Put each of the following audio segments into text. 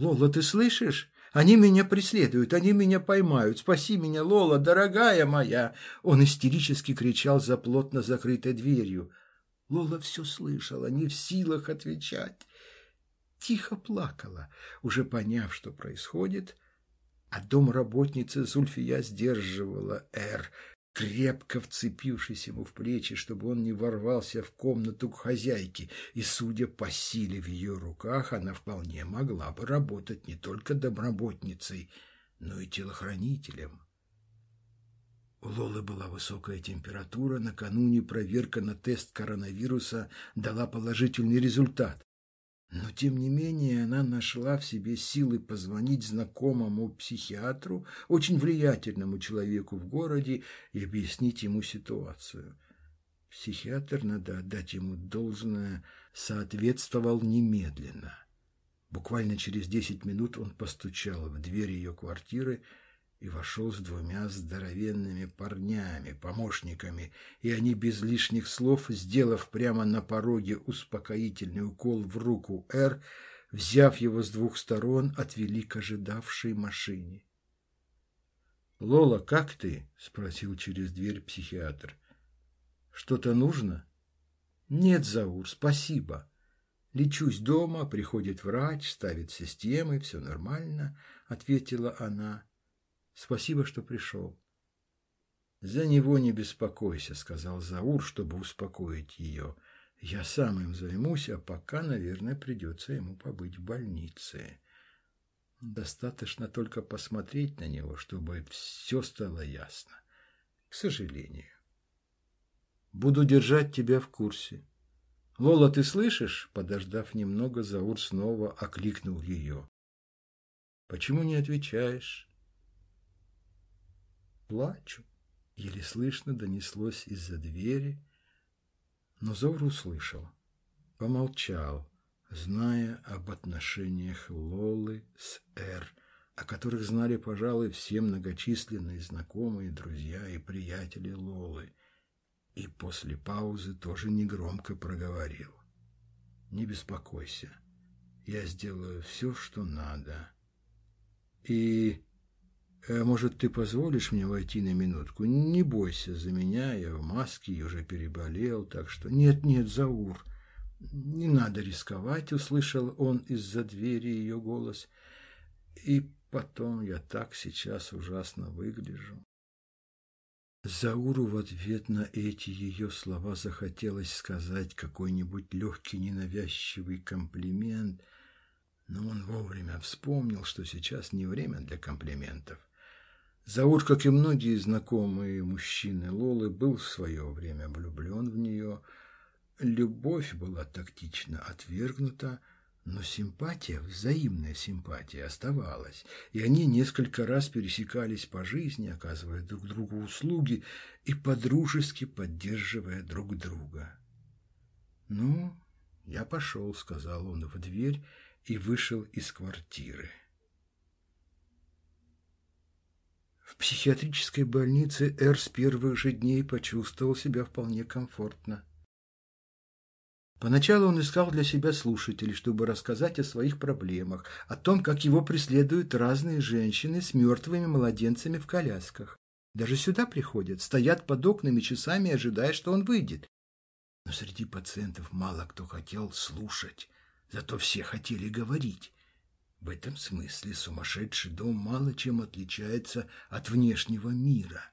«Лола, ты слышишь? Они меня преследуют, они меня поймают. Спаси меня, Лола, дорогая моя!» Он истерически кричал за плотно закрытой дверью. Лола все слышала, не в силах отвечать. Тихо плакала, уже поняв, что происходит, а домработница Зульфия сдерживала Эр, крепко вцепившись ему в плечи, чтобы он не ворвался в комнату к хозяйке, и, судя по силе в ее руках, она вполне могла бы работать не только домработницей, но и телохранителем. У Лолы была высокая температура, накануне проверка на тест коронавируса дала положительный результат. Но, тем не менее, она нашла в себе силы позвонить знакомому психиатру, очень влиятельному человеку в городе, и объяснить ему ситуацию. Психиатр, надо отдать ему должное, соответствовал немедленно. Буквально через десять минут он постучал в дверь ее квартиры и вошел с двумя здоровенными парнями, помощниками, и они без лишних слов, сделав прямо на пороге успокоительный укол в руку Р, взяв его с двух сторон, отвели к ожидавшей машине. «Лола, как ты?» — спросил через дверь психиатр. «Что-то нужно?» «Нет, Заур, спасибо. Лечусь дома, приходит врач, ставит системы, все нормально», — ответила она. Спасибо, что пришел. За него не беспокойся, сказал Заур, чтобы успокоить ее. Я сам им займусь, а пока, наверное, придется ему побыть в больнице. Достаточно только посмотреть на него, чтобы все стало ясно. К сожалению. Буду держать тебя в курсе. Лола, ты слышишь? Подождав немного, Заур снова окликнул ее. Почему не отвечаешь? Плачу. Еле слышно донеслось из-за двери, но Заур услышал. Помолчал, зная об отношениях Лолы с Эр, о которых знали, пожалуй, все многочисленные знакомые, друзья и приятели Лолы. И после паузы тоже негромко проговорил. «Не беспокойся, я сделаю все, что надо. И может, ты позволишь мне войти на минутку? Не бойся за меня, я в маске и уже переболел, так что... Нет, нет, Заур, не надо рисковать, услышал он из-за двери ее голос. И потом я так сейчас ужасно выгляжу. Зауру в ответ на эти ее слова захотелось сказать какой-нибудь легкий ненавязчивый комплимент, но он вовремя вспомнил, что сейчас не время для комплиментов. Заур, как и многие знакомые мужчины Лолы, был в свое время влюблен в нее. Любовь была тактично отвергнута, но симпатия, взаимная симпатия оставалась, и они несколько раз пересекались по жизни, оказывая друг другу услуги и подружески поддерживая друг друга. «Ну, я пошел», — сказал он в дверь и вышел из квартиры. В психиатрической больнице Эр с первых же дней почувствовал себя вполне комфортно. Поначалу он искал для себя слушателей, чтобы рассказать о своих проблемах, о том, как его преследуют разные женщины с мертвыми младенцами в колясках. Даже сюда приходят, стоят под окнами часами, ожидая, что он выйдет. Но среди пациентов мало кто хотел слушать, зато все хотели говорить. В этом смысле сумасшедший дом мало чем отличается от внешнего мира.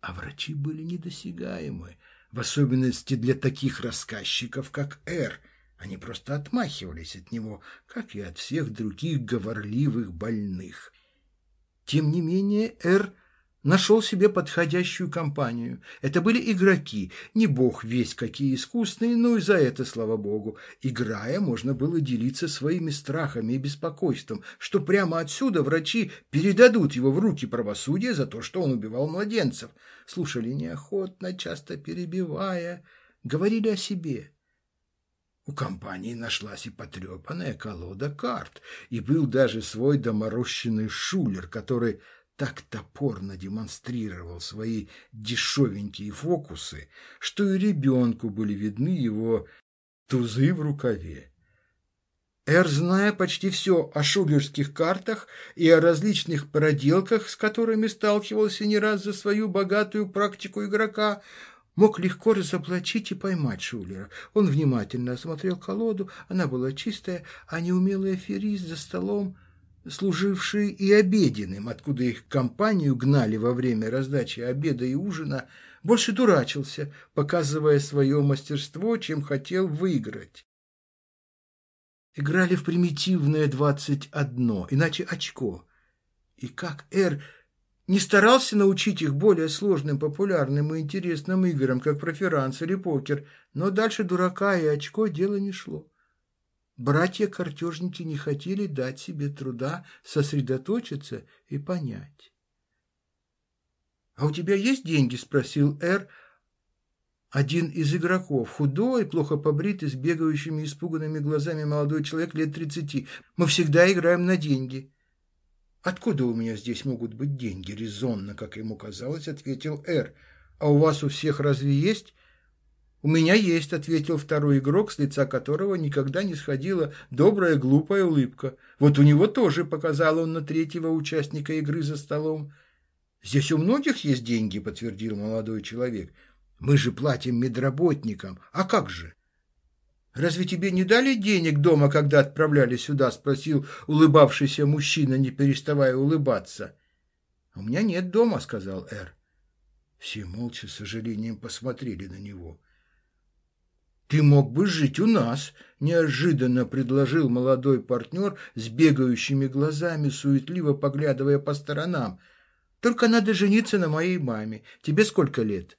А врачи были недосягаемы, в особенности для таких рассказчиков, как Эр. Они просто отмахивались от него, как и от всех других говорливых больных. Тем не менее, Эр нашел себе подходящую компанию. Это были игроки, не бог весь какие искусные, но и за это, слава богу. Играя, можно было делиться своими страхами и беспокойством, что прямо отсюда врачи передадут его в руки правосудия за то, что он убивал младенцев. Слушали неохотно, часто перебивая, говорили о себе. У компании нашлась и потрепанная колода карт, и был даже свой доморощенный шулер, который так топорно демонстрировал свои дешевенькие фокусы, что и ребенку были видны его тузы в рукаве. Эр, зная почти все о шулерских картах и о различных проделках, с которыми сталкивался не раз за свою богатую практику игрока, мог легко разоблачить и поймать Шулера. Он внимательно осмотрел колоду, она была чистая, а неумелый аферист за столом, служивший и обеденным, откуда их компанию гнали во время раздачи обеда и ужина, больше дурачился, показывая свое мастерство, чем хотел выиграть. Играли в примитивное двадцать одно, иначе очко. И как Эр не старался научить их более сложным, популярным и интересным играм, как проферанс или покер, но дальше дурака и очко дело не шло. Братья-картежники не хотели дать себе труда сосредоточиться и понять. «А у тебя есть деньги?» – спросил Эр, один из игроков, худой, плохо побритый, с бегающими испуганными глазами молодой человек лет тридцати. Мы всегда играем на деньги. «Откуда у меня здесь могут быть деньги?» – резонно, как ему казалось, ответил Эр. «А у вас у всех разве есть?» «У меня есть», – ответил второй игрок, с лица которого никогда не сходила добрая глупая улыбка. «Вот у него тоже», – показал он на третьего участника игры за столом. «Здесь у многих есть деньги», – подтвердил молодой человек. Мы же платим медработникам. А как же? «Разве тебе не дали денег дома, когда отправляли сюда?» – спросил улыбавшийся мужчина, не переставая улыбаться. «У меня нет дома», – сказал Эр. Все молча с сожалением посмотрели на него. «Ты мог бы жить у нас», – неожиданно предложил молодой партнер с бегающими глазами, суетливо поглядывая по сторонам. «Только надо жениться на моей маме. Тебе сколько лет?»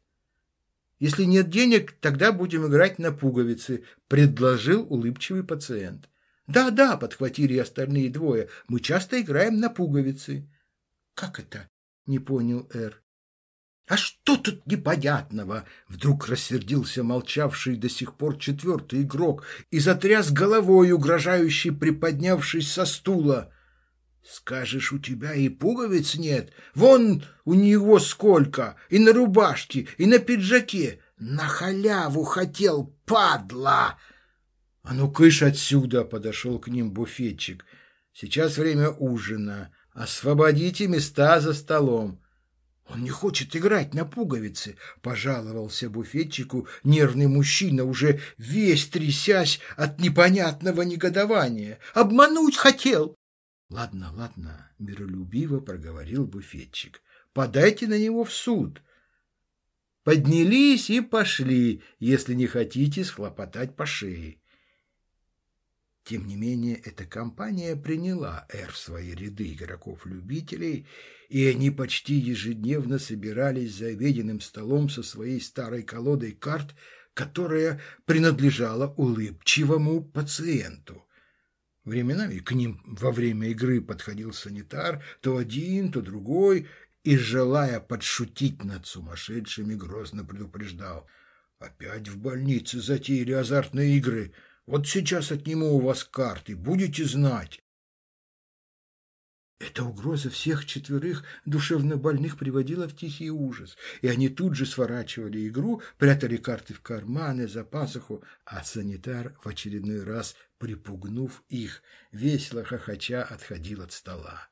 Если нет денег, тогда будем играть на пуговицы», – предложил улыбчивый пациент. «Да, да», – подхватили остальные двое, – «мы часто играем на пуговицы». «Как это?» – не понял Эр. «А что тут непонятного?» Вдруг рассердился молчавший до сих пор четвертый игрок и затряс головой, угрожающий приподнявшись со стула. Скажешь, у тебя и пуговиц нет? Вон у него сколько! И на рубашке, и на пиджаке. На халяву хотел, падла!» «А ну, кыш отсюда!» — подошел к ним буфетчик. «Сейчас время ужина. Освободите места за столом». «Он не хочет играть на пуговицы», — пожаловался буфетчику нервный мужчина, уже весь трясясь от непонятного негодования. «Обмануть хотел!» Ладно, ладно, миролюбиво проговорил буфетчик. Подайте на него в суд. Поднялись и пошли, если не хотите схлопотать по шее. Тем не менее, эта компания приняла Эр в свои ряды игроков-любителей, и они почти ежедневно собирались за обеденным столом со своей старой колодой карт, которая принадлежала улыбчивому пациенту. Временами к ним во время игры подходил санитар, то один, то другой, и, желая подшутить над сумасшедшими, грозно предупреждал. «Опять в больнице затеяли азартные игры. Вот сейчас отниму у вас карты, будете знать». Эта угроза всех четверых душевнобольных приводила в тихий ужас, и они тут же сворачивали игру, прятали карты в карманы, за пасуху, а санитар в очередной раз, припугнув их, весело хохоча отходил от стола.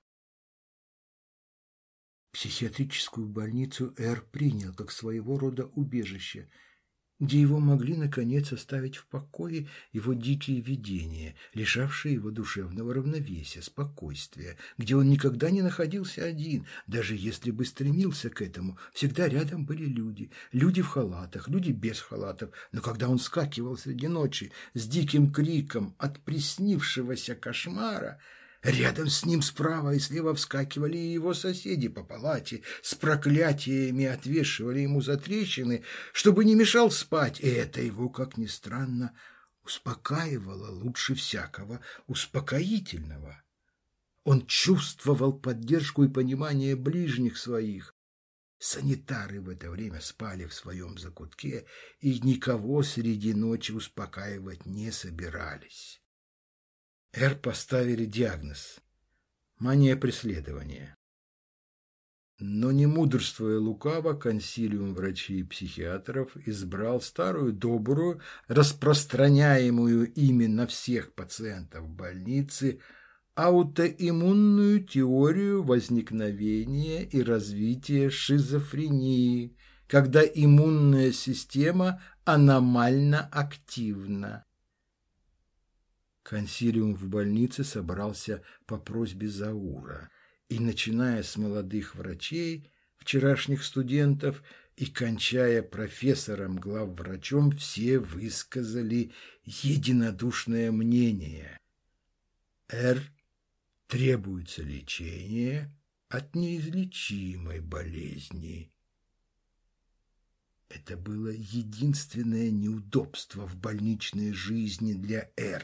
Психиатрическую больницу Эр принял как своего рода убежище – где его могли, наконец, оставить в покое его дикие видения, лишавшие его душевного равновесия, спокойствия, где он никогда не находился один, даже если бы стремился к этому, всегда рядом были люди, люди в халатах, люди без халатов, но когда он скакивал среди ночи с диким криком от приснившегося кошмара, Рядом с ним справа и слева вскакивали его соседи по палате, с проклятиями отвешивали ему за трещины, чтобы не мешал спать, и это его, как ни странно, успокаивало лучше всякого успокоительного. Он чувствовал поддержку и понимание ближних своих. Санитары в это время спали в своем закутке и никого среди ночи успокаивать не собирались. Эр поставили диагноз – мания преследования. Но не мудрствуя лукаво, консилиум врачей и психиатров избрал старую добрую, распространяемую ими на всех пациентов больницы, аутоиммунную теорию возникновения и развития шизофрении, когда иммунная система аномально активна. Консилиум в больнице собрался по просьбе Заура, и, начиная с молодых врачей, вчерашних студентов, и кончая профессором, главврачом, все высказали единодушное мнение. Р. Требуется лечение от неизлечимой болезни. Это было единственное неудобство в больничной жизни для Р.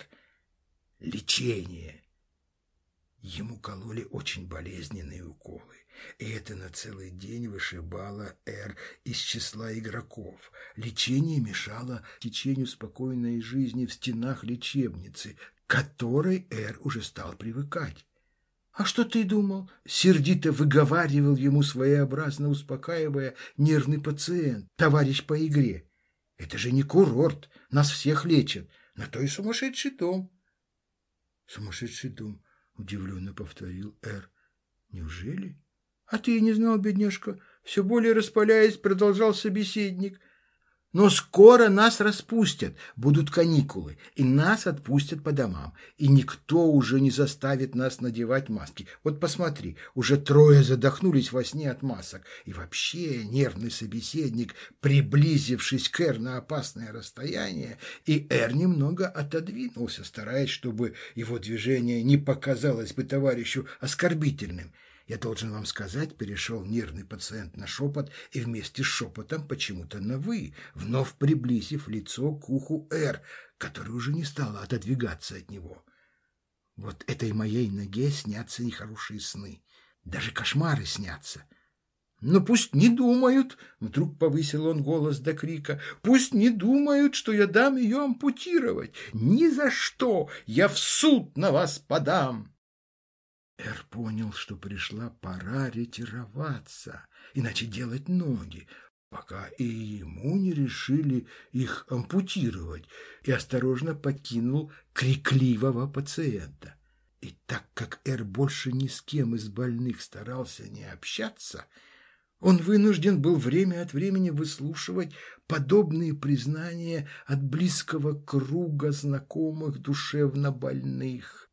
Лечение. Ему кололи очень болезненные уколы, и это на целый день вышибало Р из числа игроков. Лечение мешало течению спокойной жизни в стенах лечебницы, к которой Р уже стал привыкать. «А что ты думал?» — сердито выговаривал ему своеобразно успокаивая нервный пациент, товарищ по игре. «Это же не курорт, нас всех лечат, на то и сумасшедший дом». «Сумасшедший дом», — удивленно повторил Р. «Неужели?» «А ты и не знал, бедняжка?» Все более распаляясь, продолжал собеседник. Но скоро нас распустят, будут каникулы, и нас отпустят по домам, и никто уже не заставит нас надевать маски. Вот посмотри, уже трое задохнулись во сне от масок, и вообще нервный собеседник, приблизившись к Эр на опасное расстояние, и Эр немного отодвинулся, стараясь, чтобы его движение не показалось бы товарищу оскорбительным – я должен вам сказать, перешел нервный пациент на шепот и вместе с шепотом почему-то на «вы», вновь приблизив лицо к уху «Р», который уже не стало отодвигаться от него. Вот этой моей ноге снятся нехорошие сны. Даже кошмары снятся. Но пусть не думают, вдруг повысил он голос до крика, пусть не думают, что я дам ее ампутировать. Ни за что я в суд на вас подам. Эр понял, что пришла пора ретироваться, иначе делать ноги, пока и ему не решили их ампутировать, и осторожно покинул крикливого пациента. И так как Эр больше ни с кем из больных старался не общаться, он вынужден был время от времени выслушивать подобные признания от близкого круга знакомых душевно больных.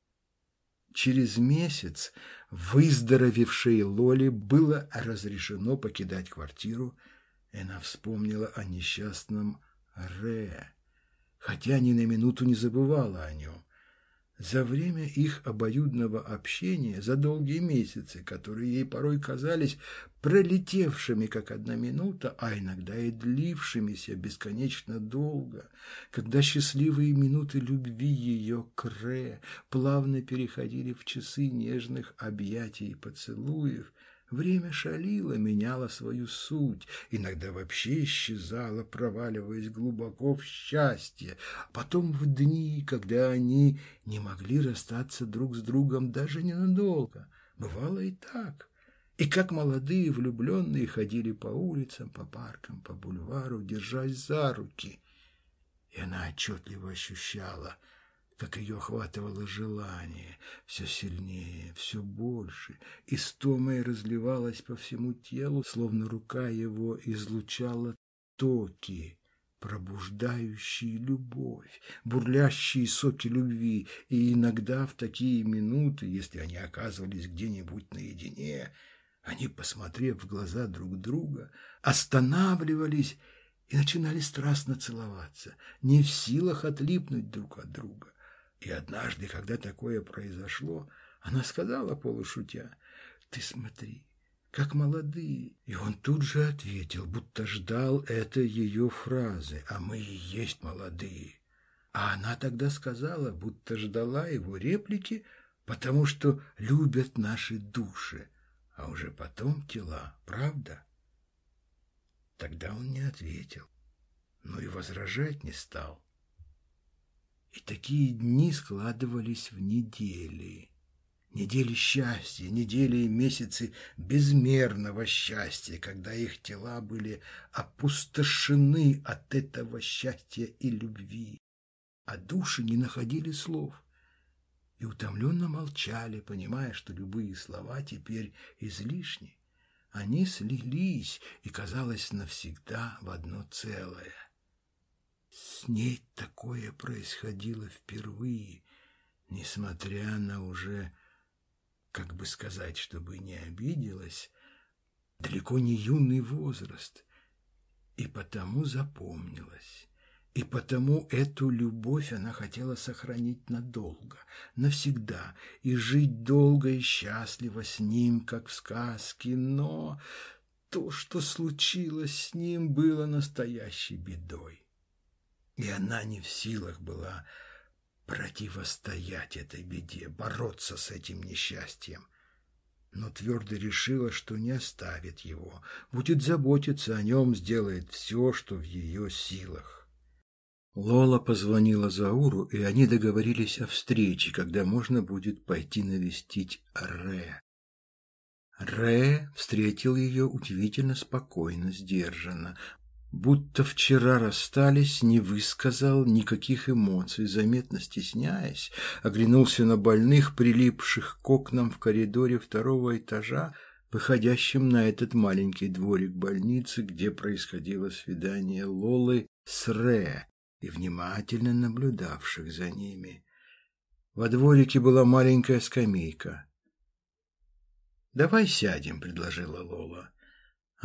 Через месяц выздоровевшей Лоле было разрешено покидать квартиру, и она вспомнила о несчастном Ре, хотя ни на минуту не забывала о нем. За время их обоюдного общения, за долгие месяцы, которые ей порой казались пролетевшими как одна минута, а иногда и длившимися бесконечно долго, когда счастливые минуты любви ее к Ре плавно переходили в часы нежных объятий и поцелуев, Время шалило, меняло свою суть, иногда вообще исчезало, проваливаясь глубоко в счастье. Потом в дни, когда они не могли расстаться друг с другом даже ненадолго. Бывало и так. И как молодые влюбленные ходили по улицам, по паркам, по бульвару, держась за руки. И она отчетливо ощущала – как ее охватывало желание, все сильнее, все больше, и стомой разливалась по всему телу, словно рука его излучала токи, пробуждающие любовь, бурлящие соки любви, и иногда в такие минуты, если они оказывались где-нибудь наедине, они, посмотрев в глаза друг друга, останавливались и начинали страстно целоваться, не в силах отлипнуть друг от друга. И однажды, когда такое произошло, она сказала полушутя, «Ты смотри, как молодые». И он тут же ответил, будто ждал это ее фразы, «А мы и есть молодые». А она тогда сказала, будто ждала его реплики, потому что любят наши души, а уже потом тела, правда? Тогда он не ответил, но и возражать не стал. И такие дни складывались в недели. Недели счастья, недели и месяцы безмерного счастья, когда их тела были опустошены от этого счастья и любви, а души не находили слов и утомленно молчали, понимая, что любые слова теперь излишни. Они слились и, казалось, навсегда в одно целое. С ней такое происходило впервые, несмотря на уже как бы сказать, чтобы не обиделась, далеко не юный возраст, и потому запомнилась. И потому эту любовь она хотела сохранить надолго, навсегда, и жить долго и счастливо с ним, как в сказке, но то, что случилось с ним, было настоящей бедой. И она не в силах была противостоять этой беде, бороться с этим несчастьем. Но твердо решила, что не оставит его, будет заботиться о нем, сделает все, что в ее силах. Лола позвонила Зауру, и они договорились о встрече, когда можно будет пойти навестить Ре. Ре встретил ее удивительно спокойно, сдержанно будто вчера расстались, не высказал никаких эмоций, заметно стесняясь, оглянулся на больных, прилипших к окнам в коридоре второго этажа, выходящем на этот маленький дворик больницы, где происходило свидание Лолы с Ре и внимательно наблюдавших за ними. Во дворике была маленькая скамейка. «Давай сядем», — предложила Лола.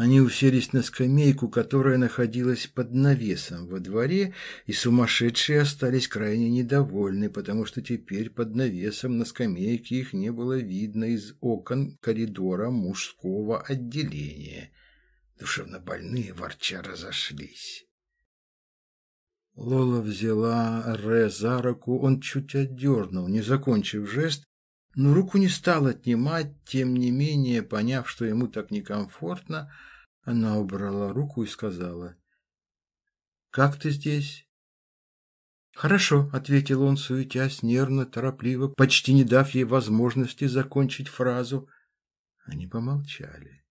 Они уселись на скамейку, которая находилась под навесом во дворе, и сумасшедшие остались крайне недовольны, потому что теперь под навесом на скамейке их не было видно из окон коридора мужского отделения. Душевнобольные ворча разошлись. Лола взяла Ре за руку, он чуть отдернул, не закончив жест, но руку не стал отнимать, тем не менее, поняв, что ему так некомфортно, она убрала руку и сказала, «Как ты здесь?» «Хорошо», — ответил он, суетясь, нервно, торопливо, почти не дав ей возможности закончить фразу. Они помолчали.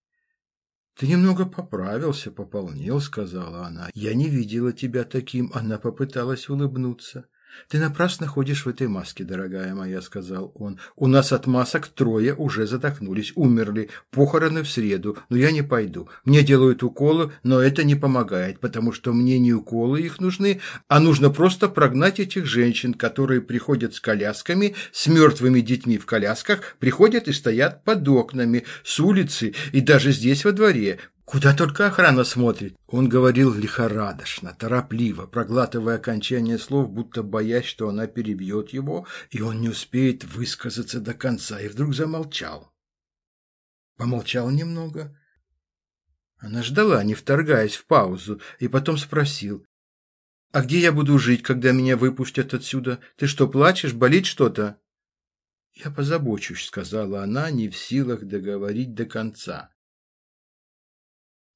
«Ты немного поправился, пополнел», — сказала она. «Я не видела тебя таким». Она попыталась улыбнуться. «Ты напрасно ходишь в этой маске, дорогая моя», — сказал он. «У нас от масок трое уже задохнулись, умерли. Похороны в среду, но я не пойду. Мне делают уколы, но это не помогает, потому что мне не уколы их нужны, а нужно просто прогнать этих женщин, которые приходят с колясками, с мертвыми детьми в колясках, приходят и стоят под окнами, с улицы и даже здесь во дворе. Куда только охрана смотрит. Он говорил лихорадочно, торопливо, проглатывая окончание слов, будто боясь, что она перебьет его, и он не успеет высказаться до конца, и вдруг замолчал. Помолчал немного. Она ждала, не вторгаясь в паузу, и потом спросил. «А где я буду жить, когда меня выпустят отсюда? Ты что, плачешь? Болит что-то?» «Я позабочусь», — сказала она, не в силах договорить до конца.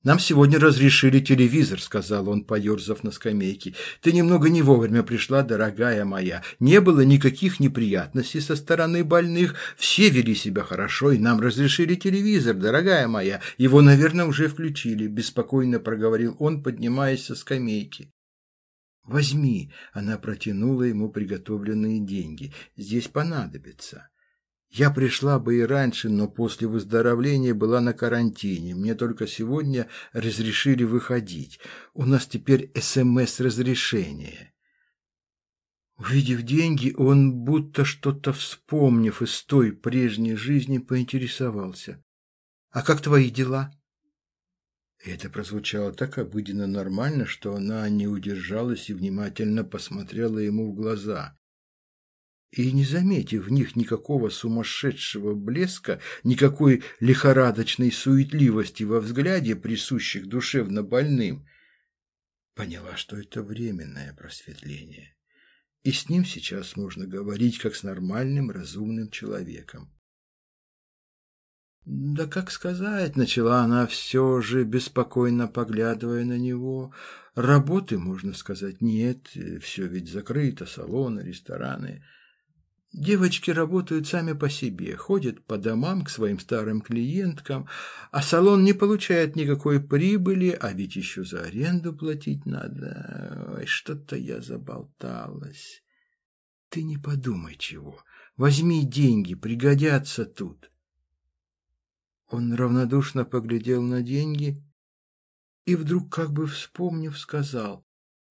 «Нам сегодня разрешили телевизор», — сказал он, поерзав на скамейке. «Ты немного не вовремя пришла, дорогая моя. Не было никаких неприятностей со стороны больных. Все вели себя хорошо, и нам разрешили телевизор, дорогая моя. Его, наверное, уже включили», — беспокойно проговорил он, поднимаясь со скамейки. «Возьми», — она протянула ему приготовленные деньги. «Здесь понадобится». Я пришла бы и раньше, но после выздоровления была на карантине. Мне только сегодня разрешили выходить. У нас теперь СМС-разрешение. Увидев деньги, он, будто что-то вспомнив из той прежней жизни, поинтересовался. «А как твои дела?» Это прозвучало так обыденно нормально, что она не удержалась и внимательно посмотрела ему в глаза и, не заметив в них никакого сумасшедшего блеска, никакой лихорадочной суетливости во взгляде, присущих душевно больным, поняла, что это временное просветление. И с ним сейчас можно говорить, как с нормальным, разумным человеком. «Да как сказать?» — начала она все же, беспокойно поглядывая на него. «Работы, можно сказать, нет, все ведь закрыто, салоны, рестораны». Девочки работают сами по себе, ходят по домам к своим старым клиенткам, а салон не получает никакой прибыли, а ведь еще за аренду платить надо. Что-то я заболталась. Ты не подумай чего. Возьми деньги, пригодятся тут. Он равнодушно поглядел на деньги и вдруг, как бы вспомнив, сказал,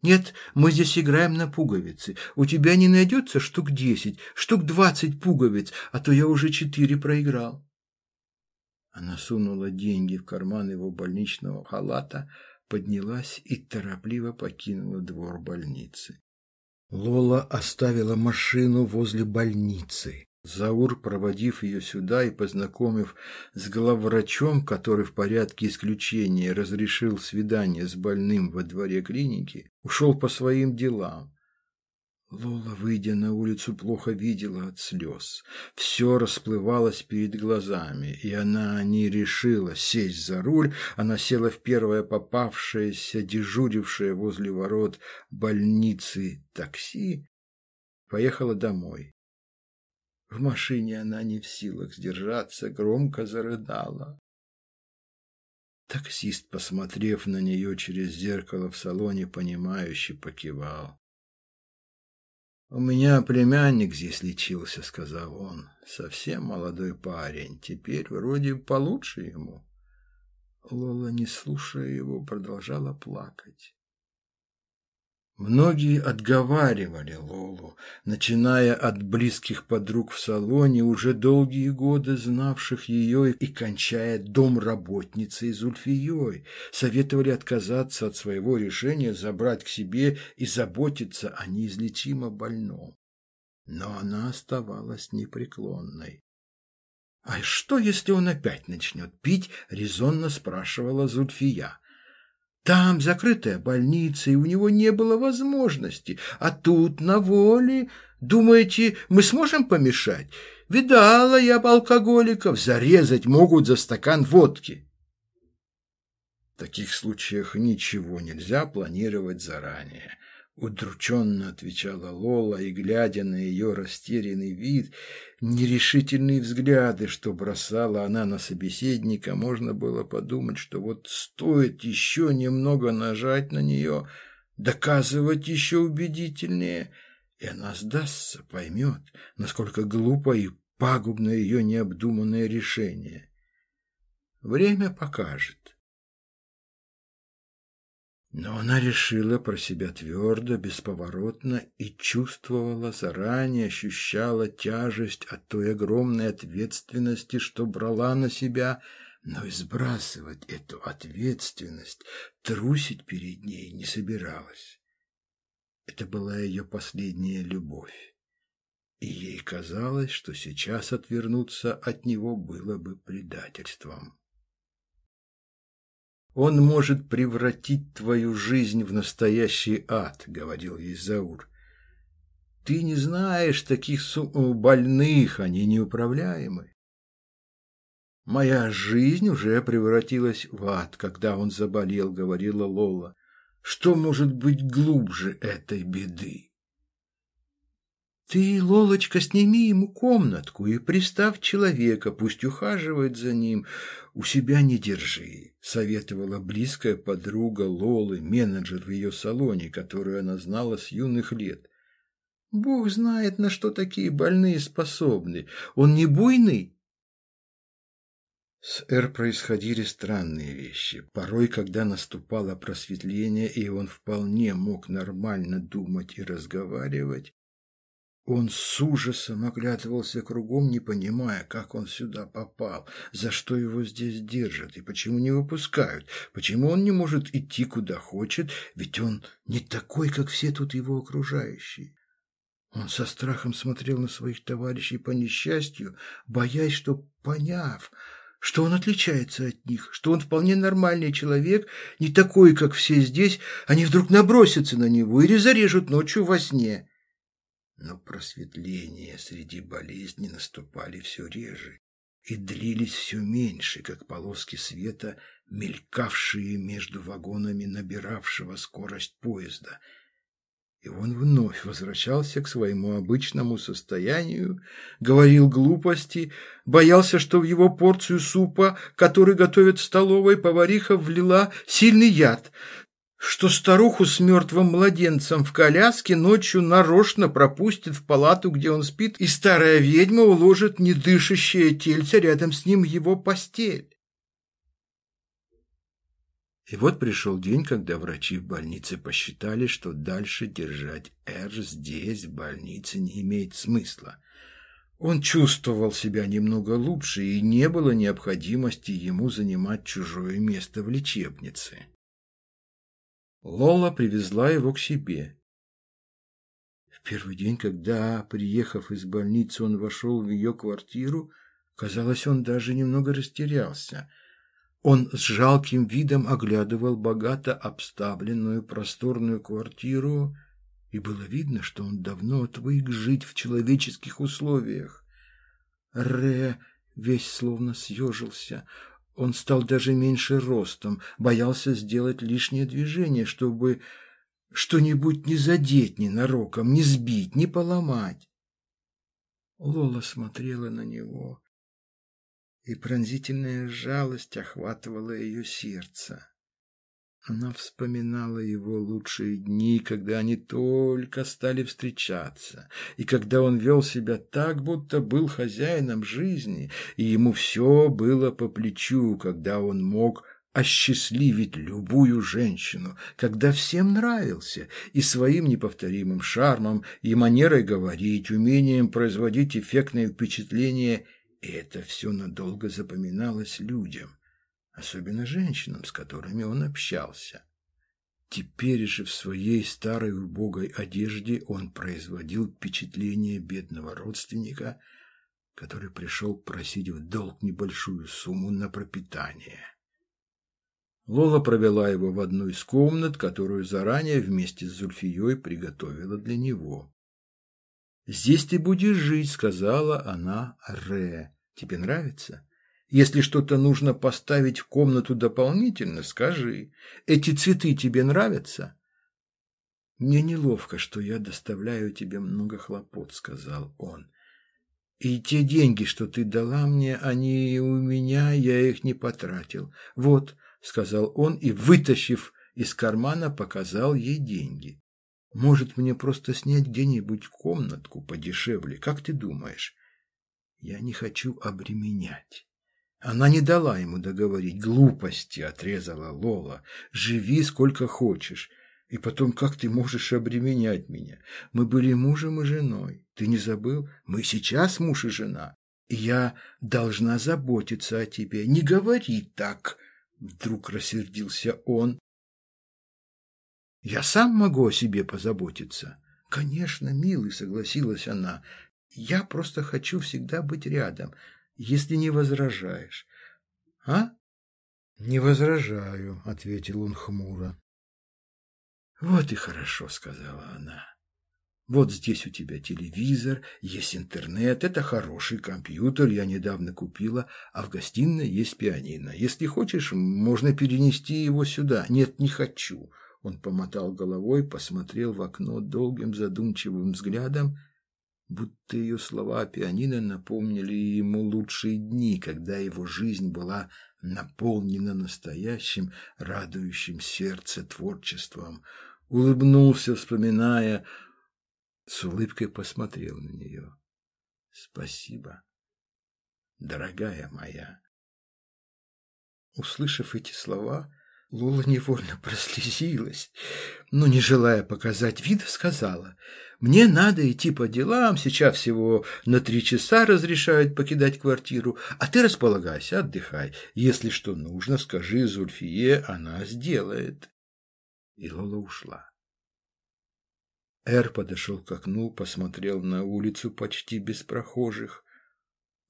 нет, мы здесь играем на пуговицы. У тебя не найдется штук десять, штук двадцать пуговиц, а то я уже четыре проиграл. Она сунула деньги в карман его больничного халата, поднялась и торопливо покинула двор больницы. Лола оставила машину возле больницы. Заур, проводив ее сюда и познакомив с главврачом, который в порядке исключения разрешил свидание с больным во дворе клиники, ушел по своим делам. Лола, выйдя на улицу, плохо видела от слез. Все расплывалось перед глазами, и она не решила сесть за руль. Она села в первое попавшееся, дежурившее возле ворот больницы такси, поехала домой. В машине она не в силах сдержаться, громко зарыдала. Таксист, посмотрев на нее через зеркало в салоне, понимающе покивал. «У меня племянник здесь лечился», — сказал он. «Совсем молодой парень. Теперь вроде получше ему». Лола, не слушая его, продолжала плакать. Многие отговаривали Лолу, начиная от близких подруг в салоне, уже долгие годы знавших ее и кончая домработницей Зульфией, советовали отказаться от своего решения забрать к себе и заботиться о неизлечимо больном. Но она оставалась непреклонной. «А что, если он опять начнет пить?» — резонно спрашивала Зульфия. Там закрытая больница, и у него не было возможности. А тут на воле. Думаете, мы сможем помешать? Видала я алкоголиков, зарезать могут за стакан водки. В таких случаях ничего нельзя планировать заранее. Удрученно отвечала Лола, и, глядя на ее растерянный вид, нерешительные взгляды, что бросала она на собеседника, можно было подумать, что вот стоит еще немного нажать на нее, доказывать еще убедительнее, и она сдастся, поймет, насколько глупо и пагубно ее необдуманное решение. Время покажет. Но она решила про себя твердо, бесповоротно и чувствовала, заранее ощущала тяжесть от той огромной ответственности, что брала на себя, но и сбрасывать эту ответственность, трусить перед ней не собиралась. Это была ее последняя любовь, и ей казалось, что сейчас отвернуться от него было бы предательством. Он может превратить твою жизнь в настоящий ад, говорил ей Заур. Ты не знаешь таких больных, они неуправляемы. Моя жизнь уже превратилась в ад, когда он заболел, говорила Лола. Что может быть глубже этой беды? Ты, Лолочка, сними ему комнатку и приставь человека, пусть ухаживает за ним. У себя не держи, советовала близкая подруга Лолы, менеджер в ее салоне, которую она знала с юных лет. Бог знает, на что такие больные способны. Он не буйный? С Эр происходили странные вещи. Порой, когда наступало просветление, и он вполне мог нормально думать и разговаривать, он с ужасом оглядывался кругом, не понимая, как он сюда попал, за что его здесь держат и почему не выпускают, почему он не может идти куда хочет, ведь он не такой, как все тут его окружающие. Он со страхом смотрел на своих товарищей по несчастью, боясь, что, поняв, что он отличается от них, что он вполне нормальный человек, не такой, как все здесь, они вдруг набросятся на него или зарежут ночью во сне. Но просветления среди болезней наступали все реже и длились все меньше, как полоски света, мелькавшие между вагонами набиравшего скорость поезда. И он вновь возвращался к своему обычному состоянию, говорил глупости, боялся, что в его порцию супа, который готовят в столовой, повариха влила сильный яд, что старуху с мертвым младенцем в коляске ночью нарочно пропустит в палату, где он спит, и старая ведьма уложит недышащее тельце рядом с ним его постель. И вот пришел день, когда врачи в больнице посчитали, что дальше держать Эр здесь, в больнице, не имеет смысла. Он чувствовал себя немного лучше, и не было необходимости ему занимать чужое место в лечебнице. Лола привезла его к себе. В первый день, когда, приехав из больницы, он вошел в ее квартиру, казалось, он даже немного растерялся. Он с жалким видом оглядывал богато обставленную просторную квартиру, и было видно, что он давно отвык жить в человеческих условиях. Ре весь словно съежился. Он стал даже меньше ростом, боялся сделать лишнее движение, чтобы что-нибудь не задеть ненароком, не сбить, не поломать. Лола смотрела на него, и пронзительная жалость охватывала ее сердце. Она вспоминала его лучшие дни, когда они только стали встречаться, и когда он вел себя так, будто был хозяином жизни, и ему все было по плечу, когда он мог осчастливить любую женщину, когда всем нравился, и своим неповторимым шармом, и манерой говорить, умением производить эффектное впечатление, и это все надолго запоминалось людям особенно женщинам, с которыми он общался. Теперь же в своей старой убогой одежде он производил впечатление бедного родственника, который пришел просить в долг небольшую сумму на пропитание. Лола провела его в одну из комнат, которую заранее вместе с Зульфией приготовила для него. «Здесь ты будешь жить», — сказала она Ре. «Тебе нравится?» Если что-то нужно поставить в комнату дополнительно, скажи. Эти цветы тебе нравятся? Мне неловко, что я доставляю тебе много хлопот, сказал он. И те деньги, что ты дала мне, они у меня, я их не потратил. Вот, сказал он и, вытащив из кармана, показал ей деньги. Может, мне просто снять где-нибудь комнатку подешевле, как ты думаешь? Я не хочу обременять. Она не дала ему договорить. Глупости отрезала Лола. Живи сколько хочешь. И потом, как ты можешь обременять меня? Мы были мужем и женой. Ты не забыл? Мы сейчас муж и жена. Я должна заботиться о тебе. Не говори так. Вдруг рассердился он. Я сам могу о себе позаботиться. Конечно, милый, согласилась она. Я просто хочу всегда быть рядом если не возражаешь. А? Не возражаю, ответил он хмуро. Вот и хорошо, сказала она. Вот здесь у тебя телевизор, есть интернет, это хороший компьютер, я недавно купила, а в гостиной есть пианино. Если хочешь, можно перенести его сюда. Нет, не хочу. Он помотал головой, посмотрел в окно долгим задумчивым взглядом будто ее слова о пианино напомнили ему лучшие дни, когда его жизнь была наполнена настоящим, радующим сердце творчеством. Улыбнулся, вспоминая, с улыбкой посмотрел на нее. «Спасибо, дорогая моя». Услышав эти слова, Лола невольно прослезилась, но, не желая показать вида, сказала, «Мне надо идти по делам, сейчас всего на три часа разрешают покидать квартиру, а ты располагайся, отдыхай. Если что нужно, скажи Зульфие, она сделает». И Лола ушла. Эр подошел к окну, посмотрел на улицу почти без прохожих,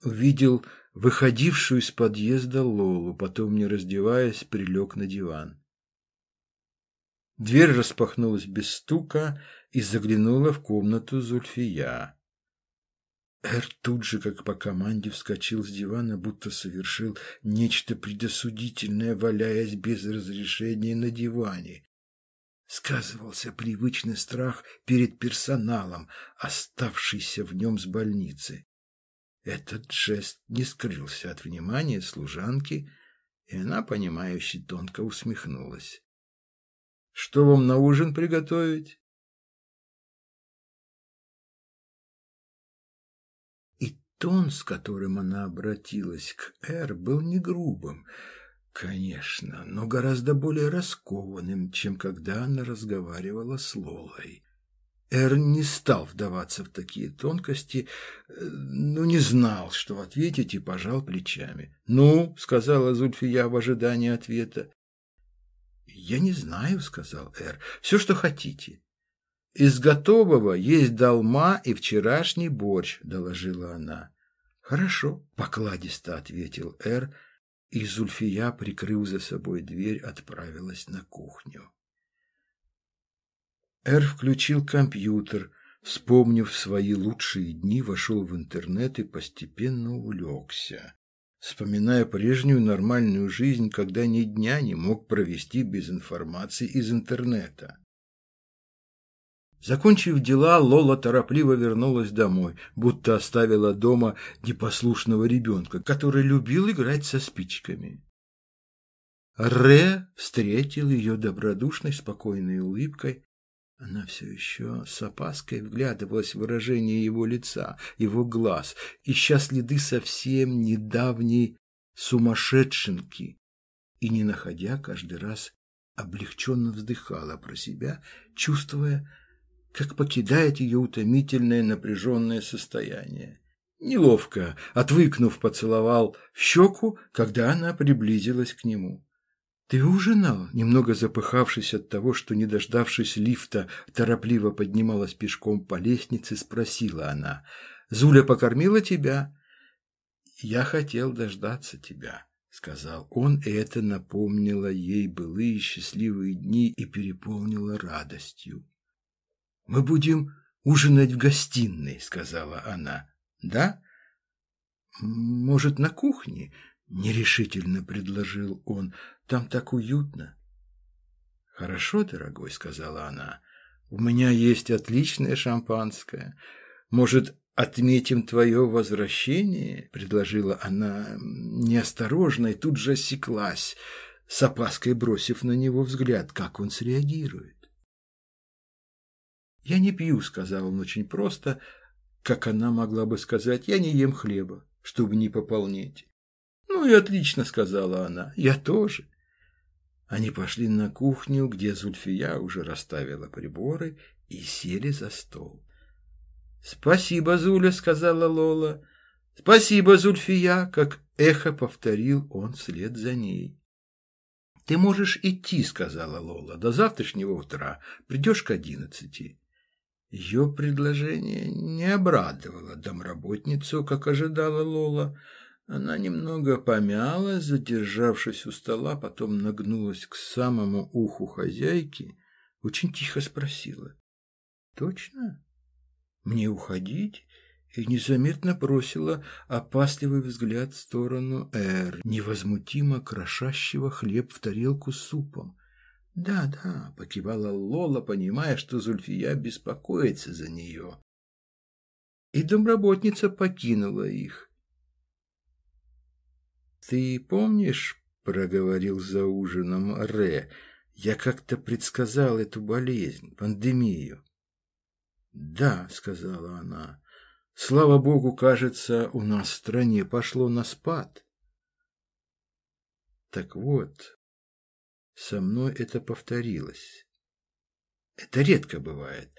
увидел выходившую из подъезда Лолу, потом, не раздеваясь, прилег на диван. Дверь распахнулась без стука и заглянула в комнату Зульфия. Эр тут же, как по команде, вскочил с дивана, будто совершил нечто предосудительное, валяясь без разрешения на диване. сказывался привычный страх перед персоналом, оставшийся в нем с больницы. Этот жест не скрылся от внимания служанки, и она, понимающе тонко усмехнулась. «Что вам на ужин приготовить?» И тон, с которым она обратилась к Эр, был не грубым, конечно, но гораздо более раскованным, чем когда она разговаривала с Лолой. Эр не стал вдаваться в такие тонкости, э, но не знал, что ответить, и пожал плечами. «Ну», — сказала Зульфия в ожидании ответа. «Я не знаю», — сказал Эр, — «все, что хотите». «Из готового есть долма и вчерашний борщ», — доложила она. «Хорошо», — покладисто ответил Эр, и Зульфия, прикрыв за собой дверь, отправилась на кухню. Эр включил компьютер, вспомнив свои лучшие дни, вошел в интернет и постепенно улегся, вспоминая прежнюю нормальную жизнь, когда ни дня не мог провести без информации из интернета. Закончив дела, Лола торопливо вернулась домой, будто оставила дома непослушного ребенка, который любил играть со спичками. Ре встретил ее добродушной, спокойной улыбкой она все еще с опаской вглядывалась в выражение его лица, его глаз, ища следы совсем недавней сумасшедшенки, и, не находя, каждый раз облегченно вздыхала про себя, чувствуя, как покидает ее утомительное напряженное состояние. Неловко, отвыкнув, поцеловал в щеку, когда она приблизилась к нему. «Ты ужинал?» Немного запыхавшись от того, что, не дождавшись лифта, торопливо поднималась пешком по лестнице, спросила она. «Зуля покормила тебя?» «Я хотел дождаться тебя», — сказал он, и это напомнило ей былые счастливые дни и переполнило радостью. «Мы будем ужинать в гостиной», — сказала она. «Да? Может, на кухне?» — нерешительно предложил он. «Там так уютно». «Хорошо, дорогой», — сказала она. «У меня есть отличное шампанское. Может, отметим твое возвращение?» — предложила она неосторожно и тут же осеклась, с опаской бросив на него взгляд, как он среагирует. «Я не пью», — сказал он очень просто, как она могла бы сказать, «я не ем хлеба, чтобы не пополнеть». «Ну и отлично», — сказала она, — «я тоже». Они пошли на кухню, где Зульфия уже расставила приборы, и сели за стол. «Спасибо, Зуля», — сказала Лола. «Спасибо, Зульфия», — как эхо повторил он вслед за ней. «Ты можешь идти», — сказала Лола, — «до завтрашнего утра. Придешь к одиннадцати». Ее предложение не обрадовало домработницу, как ожидала Лола. Она немного помялась, задержавшись у стола, потом нагнулась к самому уху хозяйки, очень тихо спросила. «Точно? Мне уходить?» и незаметно бросила опасливый взгляд в сторону Эр, невозмутимо крошащего хлеб в тарелку с супом. «Да, да», — покивала Лола, понимая, что Зульфия беспокоится за нее. И домработница покинула их. «Ты помнишь, — проговорил за ужином Ре, — я как-то предсказал эту болезнь, пандемию?» «Да», — сказала она, — «слава богу, кажется, у нас в стране пошло на спад». Так вот, со мной это повторилось. Это редко бывает,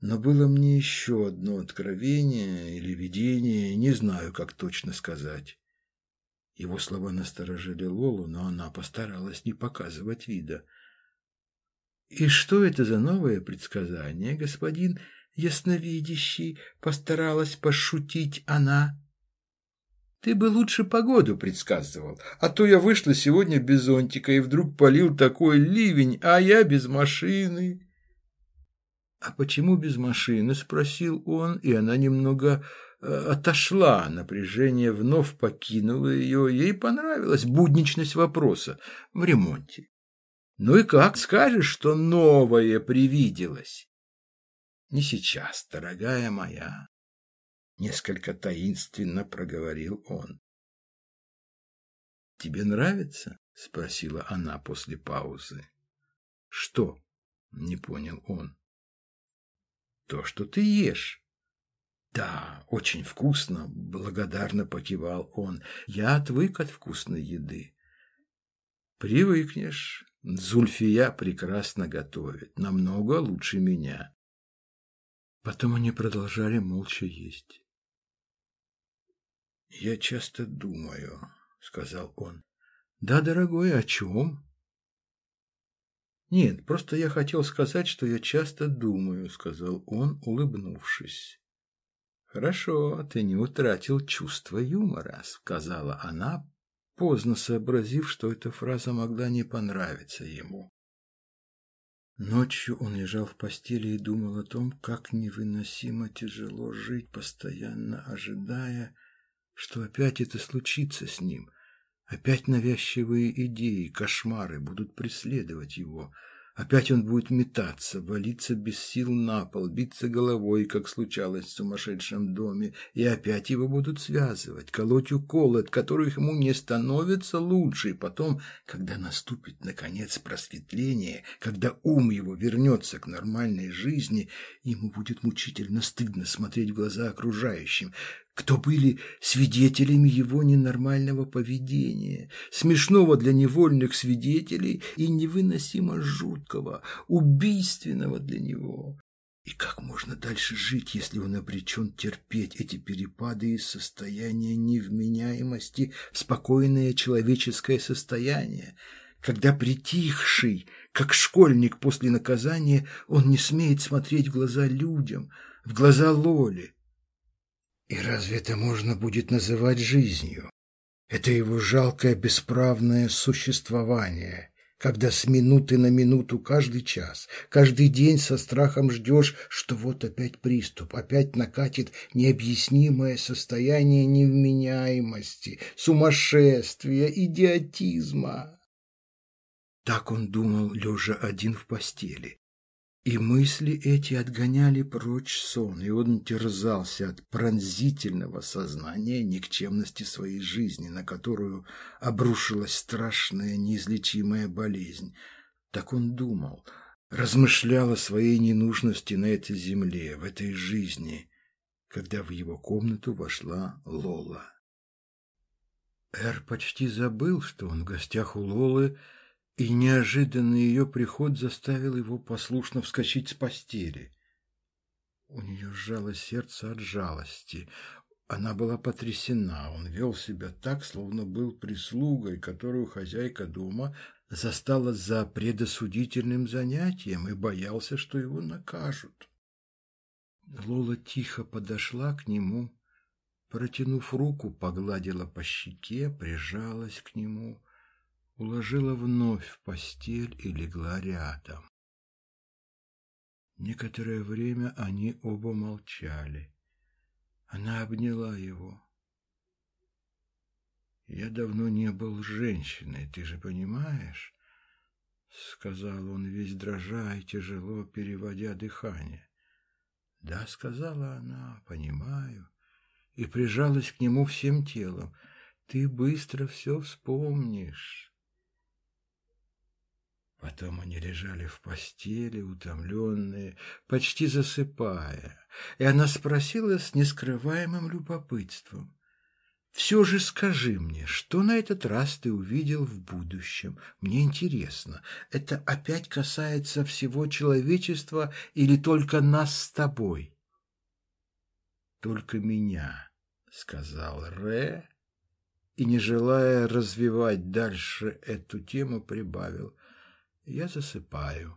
но было мне еще одно откровение или видение, не знаю, как точно сказать. Его слова насторожили Лолу, но она постаралась не показывать вида. «И что это за новое предсказание, господин ясновидящий?» — постаралась пошутить она. «Ты бы лучше погоду предсказывал, а то я вышла сегодня без зонтика, и вдруг полил такой ливень, а я без машины». «А почему без машины?» — спросил он, и она немного отошла, напряжение вновь покинуло ее, ей понравилась будничность вопроса в ремонте. Ну и как скажешь, что новое привиделось? Не сейчас, дорогая моя, несколько таинственно проговорил он. Тебе нравится? спросила она после паузы. Что? не понял он. То, что ты ешь. Да, очень вкусно, благодарно покивал он. Я отвык от вкусной еды. Привыкнешь. Зульфия прекрасно готовит, намного лучше меня. Потом они продолжали молча есть. «Я часто думаю», — сказал он. «Да, дорогой, о чем?» «Нет, просто я хотел сказать, что я часто думаю», — сказал он, улыбнувшись. «Хорошо, ты не утратил чувство юмора», — сказала она, поздно сообразив, что эта фраза могла не понравиться ему. Ночью он лежал в постели и думал о том, как невыносимо тяжело жить, постоянно ожидая, что опять это случится с ним. Опять навязчивые идеи, кошмары будут преследовать его – Опять он будет метаться, валиться без сил на пол, биться головой, как случалось в сумасшедшем доме, и опять его будут связывать, колоть уколы, от которых ему не становится лучше. И потом, когда наступит, наконец, просветление, когда ум его вернется к нормальной жизни, ему будет мучительно стыдно смотреть в глаза окружающим кто были свидетелями его ненормального поведения, смешного для невольных свидетелей и невыносимо жуткого, убийственного для него. И как можно дальше жить, если он обречен терпеть эти перепады из состояния невменяемости в спокойное человеческое состояние, когда притихший, как школьник после наказания, он не смеет смотреть в глаза людям, в глаза Лоли, и разве это можно будет называть жизнью? Это его жалкое бесправное существование, когда с минуты на минуту каждый час, каждый день со страхом ждешь, что вот опять приступ, опять накатит необъяснимое состояние невменяемости, сумасшествия, идиотизма. Так он думал, лежа один в постели. И мысли эти отгоняли прочь сон, и он терзался от пронзительного сознания никчемности своей жизни, на которую обрушилась страшная неизлечимая болезнь. Так он думал, размышлял о своей ненужности на этой земле, в этой жизни, когда в его комнату вошла Лола. Эр почти забыл, что он в гостях у Лолы, и неожиданный ее приход заставил его послушно вскочить с постели. У нее сжало сердце от жалости. Она была потрясена. Он вел себя так, словно был прислугой, которую хозяйка дома застала за предосудительным занятием и боялся, что его накажут. Лола тихо подошла к нему, протянув руку, погладила по щеке, прижалась к нему уложила вновь в постель и легла рядом. Некоторое время они оба молчали. Она обняла его. «Я давно не был женщиной, ты же понимаешь?» Сказал он, весь дрожа и тяжело переводя дыхание. «Да», — сказала она, — «понимаю». И прижалась к нему всем телом. «Ты быстро все вспомнишь». Потом они лежали в постели, утомленные, почти засыпая, и она спросила с нескрываемым любопытством. «Все же скажи мне, что на этот раз ты увидел в будущем? Мне интересно, это опять касается всего человечества или только нас с тобой?» «Только меня», — сказал Ре, и, не желая развивать дальше эту тему, прибавил я засыпаю.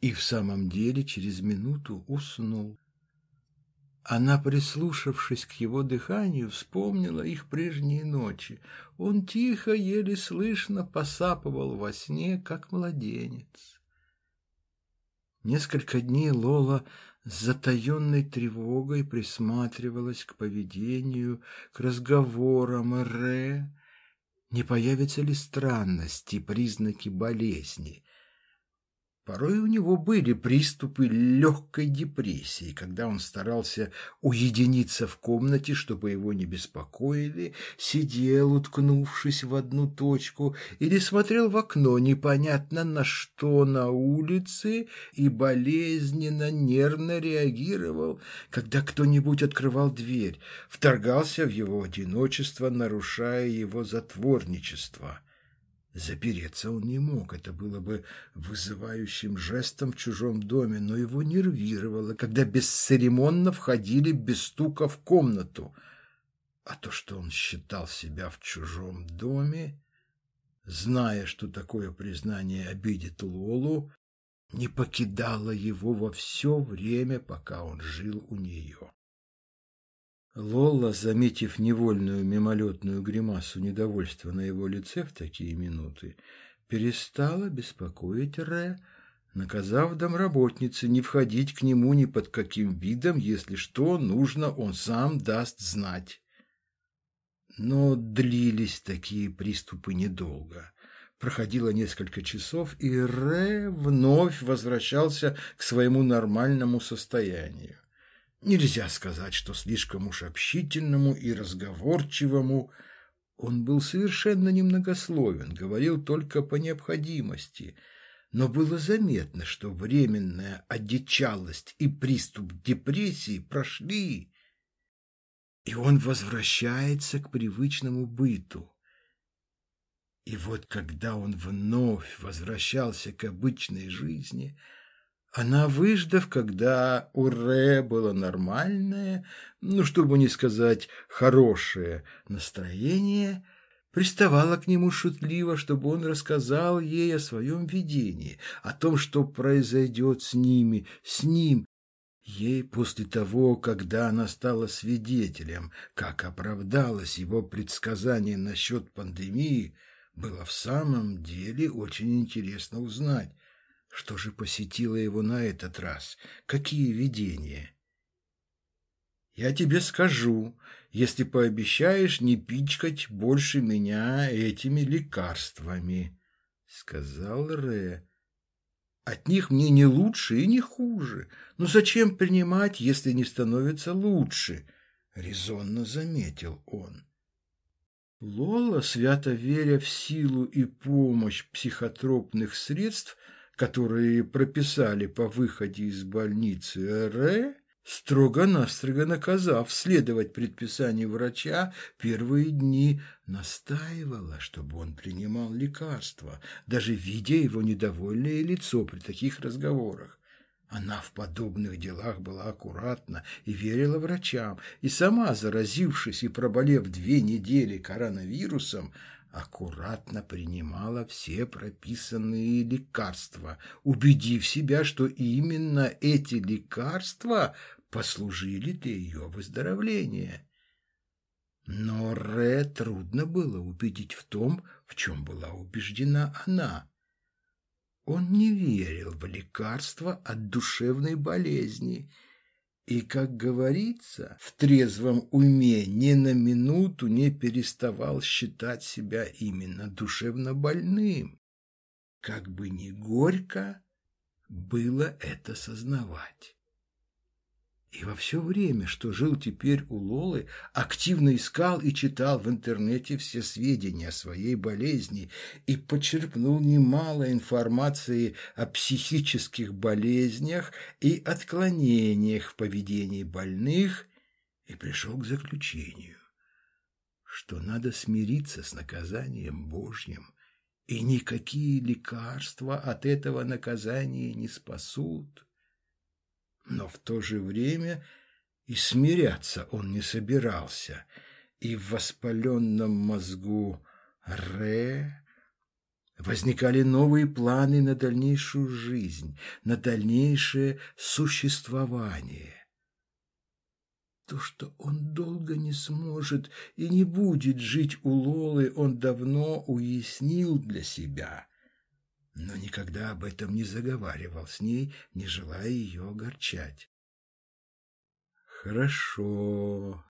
И в самом деле через минуту уснул. Она, прислушавшись к его дыханию, вспомнила их прежние ночи. Он тихо, еле слышно посапывал во сне, как младенец. Несколько дней Лола с затаенной тревогой присматривалась к поведению, к разговорам Ре, Не появятся ли странности, признаки болезни? Порой у него были приступы легкой депрессии, когда он старался уединиться в комнате, чтобы его не беспокоили, сидел, уткнувшись в одну точку, или смотрел в окно непонятно на что на улице и болезненно, нервно реагировал, когда кто-нибудь открывал дверь, вторгался в его одиночество, нарушая его затворничество. Запереться он не мог, это было бы вызывающим жестом в чужом доме, но его нервировало, когда бесцеремонно входили без стука в комнату. А то, что он считал себя в чужом доме, зная, что такое признание обидит Лолу, не покидало его во все время, пока он жил у нее. Лолла, заметив невольную мимолетную гримасу недовольства на его лице в такие минуты, перестала беспокоить Ре, наказав домработнице не входить к нему ни под каким видом, если что нужно, он сам даст знать. Но длились такие приступы недолго. Проходило несколько часов, и Ре вновь возвращался к своему нормальному состоянию. Нельзя сказать, что слишком уж общительному и разговорчивому. Он был совершенно немногословен, говорил только по необходимости, но было заметно, что временная одичалость и приступ депрессии прошли, и он возвращается к привычному быту. И вот когда он вновь возвращался к обычной жизни – она, выждав, когда у Ре было нормальное, ну, чтобы не сказать хорошее настроение, приставала к нему шутливо, чтобы он рассказал ей о своем видении, о том, что произойдет с ними, с ним. Ей после того, когда она стала свидетелем, как оправдалось его предсказание насчет пандемии, было в самом деле очень интересно узнать, что же посетило его на этот раз? Какие видения? Я тебе скажу, если пообещаешь не пичкать больше меня этими лекарствами, сказал Ре. От них мне не лучше и не хуже. Но зачем принимать, если не становится лучше? Резонно заметил он. Лола, свято веря в силу и помощь психотропных средств, которые прописали по выходе из больницы Р, строго-настрого наказав следовать предписанию врача, первые дни настаивала, чтобы он принимал лекарства, даже видя его недовольное лицо при таких разговорах. Она в подобных делах была аккуратна и верила врачам, и сама, заразившись и проболев две недели коронавирусом, аккуратно принимала все прописанные лекарства, убедив себя, что именно эти лекарства послужили для ее выздоровления. Но Ре трудно было убедить в том, в чем была убеждена она. Он не верил в лекарства от душевной болезни – и, как говорится, в трезвом уме ни на минуту не переставал считать себя именно душевно больным. Как бы ни горько было это сознавать. И во все время, что жил теперь у Лолы, активно искал и читал в интернете все сведения о своей болезни и почерпнул немало информации о психических болезнях и отклонениях в поведении больных и пришел к заключению, что надо смириться с наказанием Божьим, и никакие лекарства от этого наказания не спасут но в то же время и смиряться он не собирался, и в воспаленном мозгу Ре возникали новые планы на дальнейшую жизнь, на дальнейшее существование. То, что он долго не сможет и не будет жить у Лолы, он давно уяснил для себя но никогда об этом не заговаривал с ней, не желая ее огорчать. «Хорошо,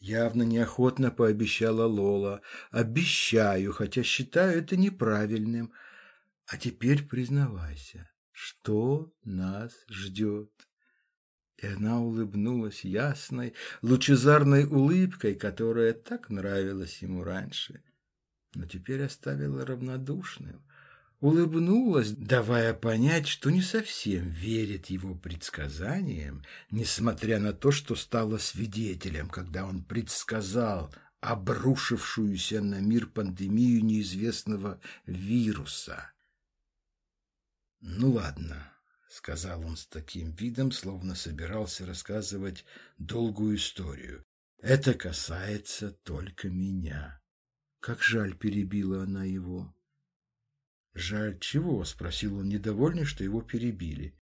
Явно неохотно пообещала Лола. «Обещаю, хотя считаю это неправильным. А теперь признавайся, что нас ждет?» И она улыбнулась ясной, лучезарной улыбкой, которая так нравилась ему раньше, но теперь оставила равнодушным. Улыбнулась, давая понять, что не совсем верит его предсказаниям, несмотря на то, что стала свидетелем, когда он предсказал обрушившуюся на мир пандемию неизвестного вируса. «Ну ладно», — сказал он с таким видом, словно собирался рассказывать долгую историю. «Это касается только меня». Как жаль перебила она его. «Жаль чего?» — спросил он, недовольный, что его перебили.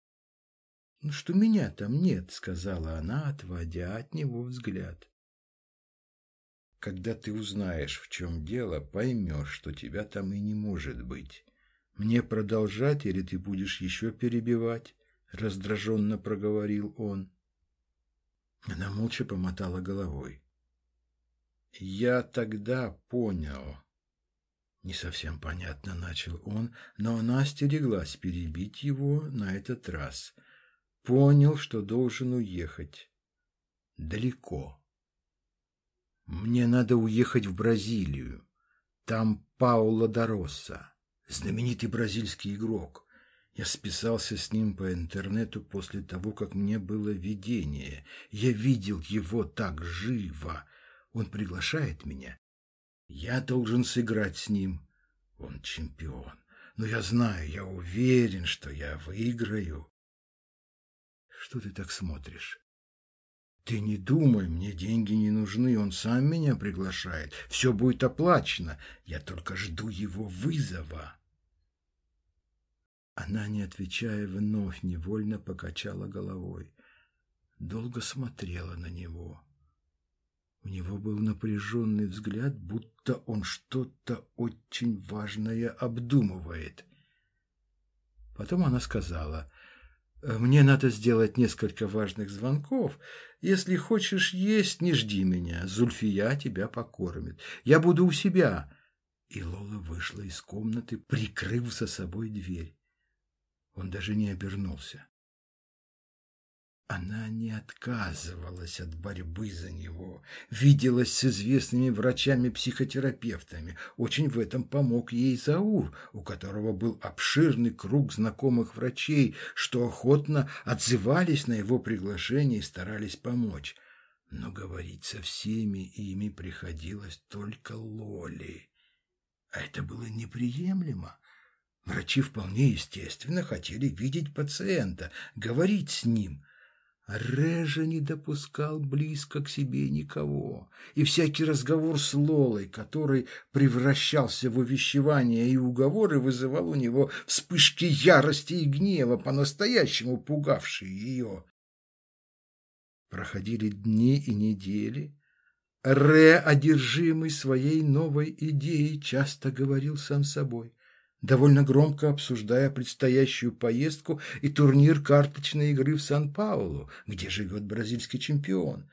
«Ну, что меня там нет», — сказала она, отводя от него взгляд. «Когда ты узнаешь, в чем дело, поймешь, что тебя там и не может быть». «Мне продолжать, или ты будешь еще перебивать?» — раздраженно проговорил он. Она молча помотала головой. «Я тогда понял». Не совсем понятно начал он, но она остереглась перебить его на этот раз. Понял, что должен уехать. Далеко. «Мне надо уехать в Бразилию. Там Пауло Дороса» знаменитый бразильский игрок. Я списался с ним по интернету после того, как мне было видение. Я видел его так живо. Он приглашает меня. Я должен сыграть с ним. Он чемпион. Но я знаю, я уверен, что я выиграю. Что ты так смотришь? Ты не думай, мне деньги не нужны, он сам меня приглашает. Все будет оплачено. Я только жду его вызова. Она, не отвечая, вновь невольно покачала головой. Долго смотрела на него. У него был напряженный взгляд, будто он что-то очень важное обдумывает. Потом она сказала, «Мне надо сделать несколько важных звонков. Если хочешь есть, не жди меня. Зульфия тебя покормит. Я буду у себя». И Лола вышла из комнаты, прикрыв за собой дверь. Он даже не обернулся. Она не отказывалась от борьбы за него, виделась с известными врачами-психотерапевтами. Очень в этом помог ей Заур, у которого был обширный круг знакомых врачей, что охотно отзывались на его приглашение и старались помочь. Но говорить со всеми ими приходилось только Лоли. А это было неприемлемо. Врачи вполне естественно хотели видеть пациента, говорить с ним. Режа не допускал близко к себе никого, и всякий разговор с Лолой, который превращался в увещевания и уговоры, вызывал у него вспышки ярости и гнева, по-настоящему пугавшие ее. Проходили дни и недели. Ре, одержимый своей новой идеей, часто говорил сам собой довольно громко обсуждая предстоящую поездку и турнир карточной игры в Сан-Паулу, где живет бразильский чемпион.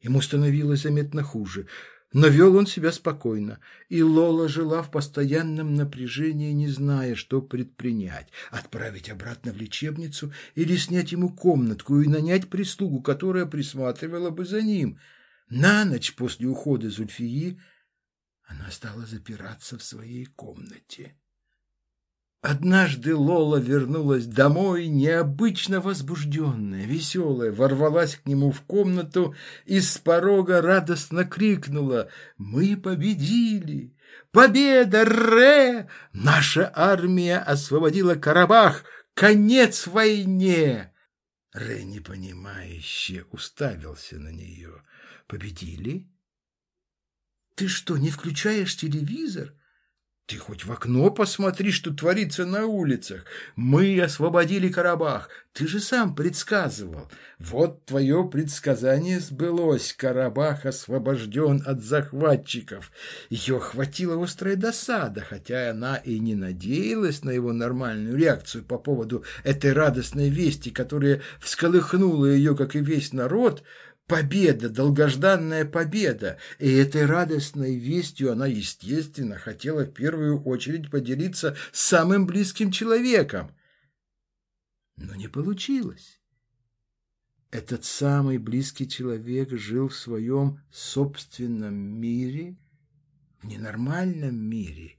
Ему становилось заметно хуже, но вел он себя спокойно, и Лола жила в постоянном напряжении, не зная, что предпринять – отправить обратно в лечебницу или снять ему комнатку и нанять прислугу, которая присматривала бы за ним. На ночь после ухода Зульфии она стала запираться в своей комнате. Однажды Лола вернулась домой, необычно возбужденная, веселая, ворвалась к нему в комнату и с порога радостно крикнула «Мы победили! Победа, Ре! Наша армия освободила Карабах! Конец войне!» Ре, непонимающе, уставился на нее. «Победили? Ты что, не включаешь телевизор?» Ты хоть в окно посмотри, что творится на улицах. Мы освободили Карабах. Ты же сам предсказывал. Вот твое предсказание сбылось. Карабах освобожден от захватчиков. Ее охватила острая досада, хотя она и не надеялась на его нормальную реакцию по поводу этой радостной вести, которая всколыхнула ее, как и весь народ, Победа, долгожданная победа. И этой радостной вестью она, естественно, хотела в первую очередь поделиться с самым близким человеком. Но не получилось. Этот самый близкий человек жил в своем собственном мире, в ненормальном мире,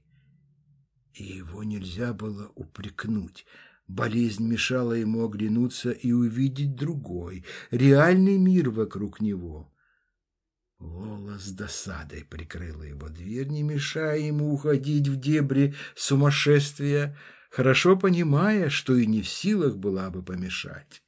и его нельзя было упрекнуть – Болезнь мешала ему оглянуться и увидеть другой, реальный мир вокруг него. Лола с досадой прикрыла его дверь, не мешая ему уходить в дебри сумасшествия, хорошо понимая, что и не в силах была бы помешать.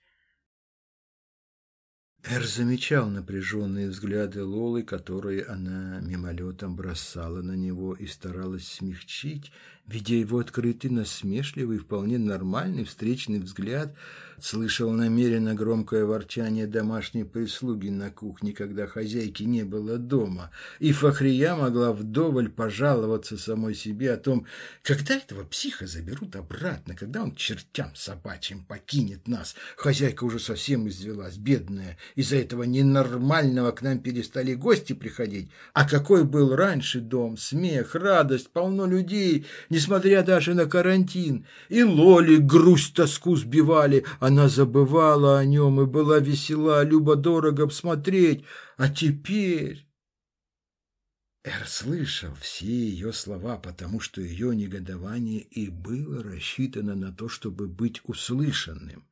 Эр замечал напряженные взгляды Лолы, которые она мимолетом бросала на него и старалась смягчить, видя его открытый, насмешливый, вполне нормальный встречный взгляд, слышал намеренно громкое ворчание домашней прислуги на кухне, когда хозяйки не было дома, и Фахрия могла вдоволь пожаловаться самой себе о том, когда этого психа заберут обратно, когда он чертям собачьим покинет нас. Хозяйка уже совсем извелась, бедная, из-за этого ненормального к нам перестали гости приходить. А какой был раньше дом, смех, радость, полно людей, несмотря даже на карантин. И Лоли грусть, тоску сбивали. Она забывала о нем и была весела, любо-дорого смотреть. А теперь... Эр слышал все ее слова, потому что ее негодование и было рассчитано на то, чтобы быть услышанным.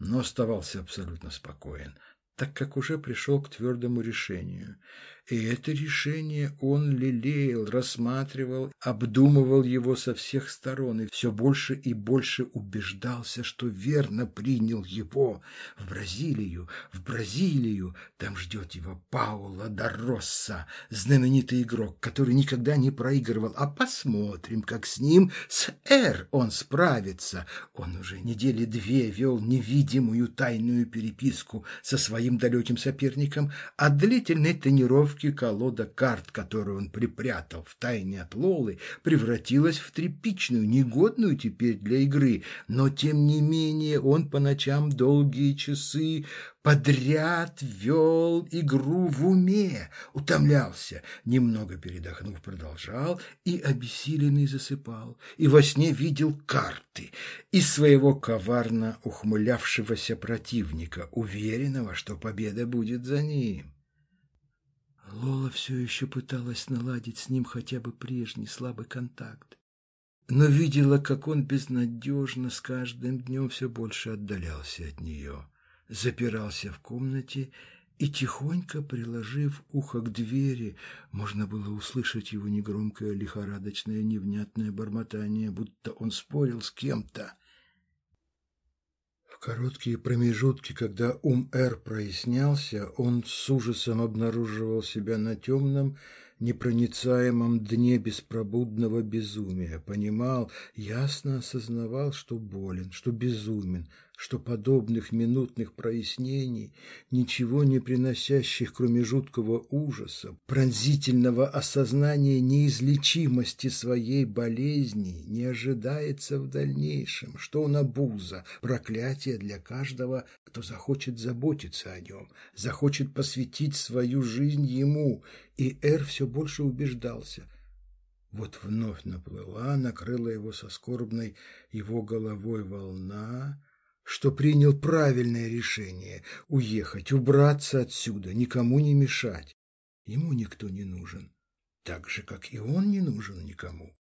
Но оставался абсолютно спокоен, так как уже пришел к твердому решению – и это решение он лелеял, рассматривал, обдумывал его со всех сторон и все больше и больше убеждался, что верно принял его в Бразилию, в Бразилию. Там ждет его Паула Доросса, знаменитый игрок, который никогда не проигрывал. А посмотрим, как с ним, с Эр он справится. Он уже недели две вел невидимую тайную переписку со своим далеким соперником, а длительной тренировки тренировки колода карт, которую он припрятал в тайне от Лолы, превратилась в тряпичную, негодную теперь для игры, но тем не менее он по ночам долгие часы подряд вел игру в уме, утомлялся, немного передохнув, продолжал и обессиленный засыпал, и во сне видел карты из своего коварно ухмылявшегося противника, уверенного, что победа будет за ним. Лола все еще пыталась наладить с ним хотя бы прежний слабый контакт, но видела, как он безнадежно с каждым днем все больше отдалялся от нее, запирался в комнате и, тихонько приложив ухо к двери, можно было услышать его негромкое лихорадочное невнятное бормотание, будто он спорил с кем-то короткие промежутки, когда ум Эр прояснялся, он с ужасом обнаруживал себя на темном, непроницаемом дне беспробудного безумия, понимал, ясно осознавал, что болен, что безумен, что подобных минутных прояснений, ничего не приносящих, кроме жуткого ужаса, пронзительного осознания неизлечимости своей болезни, не ожидается в дальнейшем, что он обуза, проклятие для каждого, кто захочет заботиться о нем, захочет посвятить свою жизнь ему, и Эр все больше убеждался – вот вновь наплыла, накрыла его со скорбной его головой волна, что принял правильное решение – уехать, убраться отсюда, никому не мешать. Ему никто не нужен, так же, как и он не нужен никому.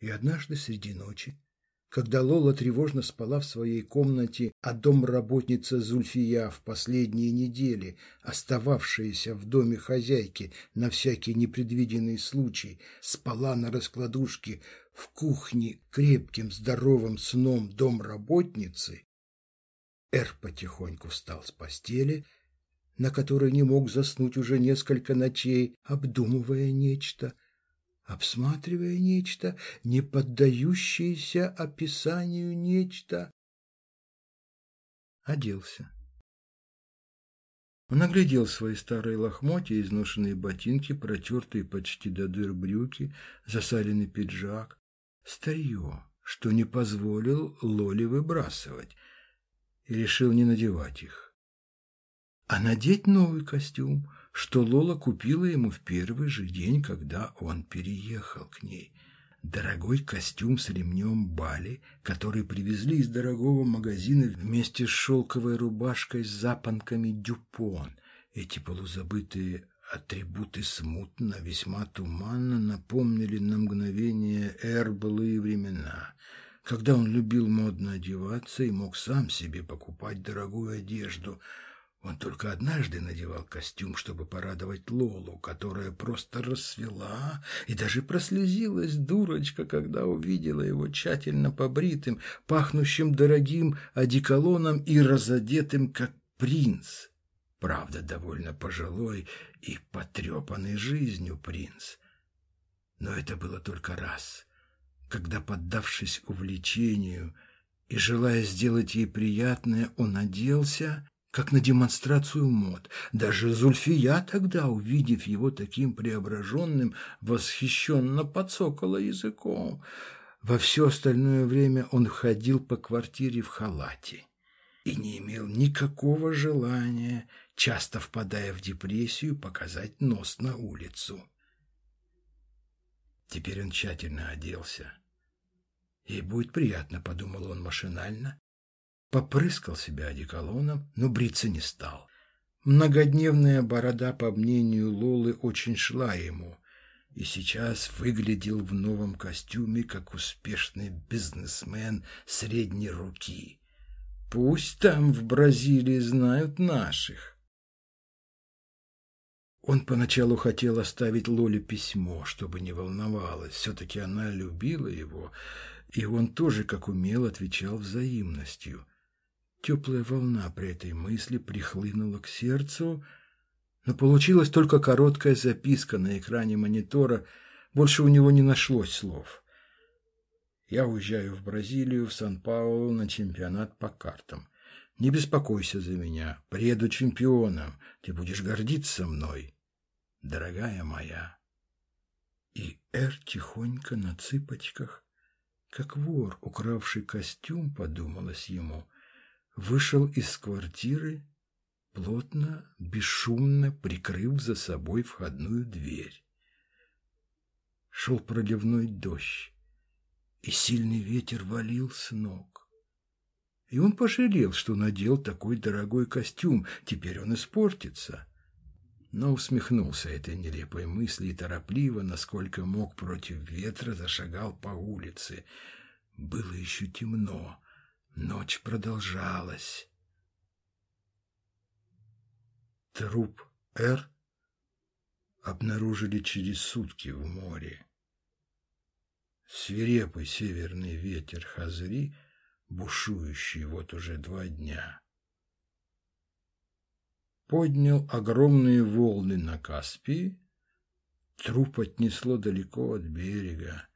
И однажды среди ночи, когда Лола тревожно спала в своей комнате, а домработница Зульфия в последние недели, остававшаяся в доме хозяйки на всякий непредвиденный случай, спала на раскладушке в кухне крепким здоровым сном домработницы, Эр потихоньку встал с постели, на которой не мог заснуть уже несколько ночей, обдумывая нечто, обсматривая нечто, не поддающееся описанию нечто. Оделся. Он оглядел свои старые лохмотья, изношенные ботинки, протертые почти до дыр брюки, засаленный пиджак старье, что не позволил Лоле выбрасывать, и решил не надевать их. а надеть новый костюм, что Лола купила ему в первый же день, когда он переехал к ней. Дорогой костюм с ремнем Бали, который привезли из дорогого магазина вместе с шелковой рубашкой с запонками Дюпон. Эти полузабытые атрибуты смутно, весьма туманно напомнили на мгновение Эр былые времена, когда он любил модно одеваться и мог сам себе покупать дорогую одежду – он только однажды надевал костюм, чтобы порадовать Лолу, которая просто расцвела и даже прослезилась дурочка, когда увидела его тщательно побритым, пахнущим дорогим одеколоном и разодетым, как принц. Правда, довольно пожилой и потрепанный жизнью принц. Но это было только раз, когда, поддавшись увлечению и желая сделать ей приятное, он оделся как на демонстрацию мод. Даже Зульфия тогда, увидев его таким преображенным, восхищенно подсокала языком. Во все остальное время он ходил по квартире в халате и не имел никакого желания, часто впадая в депрессию, показать нос на улицу. Теперь он тщательно оделся. Ей будет приятно, подумал он машинально, Попрыскал себя одеколоном, но бриться не стал. Многодневная борода, по мнению Лолы, очень шла ему, и сейчас выглядел в новом костюме, как успешный бизнесмен средней руки. Пусть там в Бразилии знают наших. Он поначалу хотел оставить Лоле письмо, чтобы не волновалась. Все-таки она любила его, и он тоже, как умел, отвечал взаимностью. Теплая волна при этой мысли прихлынула к сердцу, но получилась только короткая записка на экране монитора, больше у него не нашлось слов. «Я уезжаю в Бразилию, в Сан-Паулу на чемпионат по картам. Не беспокойся за меня, приеду чемпионом, ты будешь гордиться мной, дорогая моя». И Эр тихонько на цыпочках, как вор, укравший костюм, подумалось ему — вышел из квартиры, плотно, бесшумно прикрыв за собой входную дверь. Шел проливной дождь, и сильный ветер валил с ног. И он пожалел, что надел такой дорогой костюм, теперь он испортится. Но усмехнулся этой нелепой мысли и торопливо, насколько мог против ветра, зашагал по улице. Было еще темно, Ночь продолжалась. Труп Р обнаружили через сутки в море. Свирепый северный ветер Хазри, бушующий вот уже два дня, поднял огромные волны на Каспии, труп отнесло далеко от берега,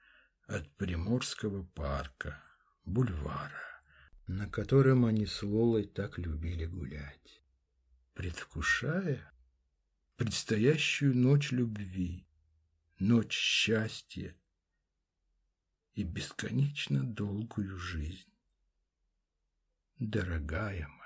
от Приморского парка, бульвара на котором они с Лолой так любили гулять, предвкушая предстоящую ночь любви, ночь счастья и бесконечно долгую жизнь. Дорогая моя,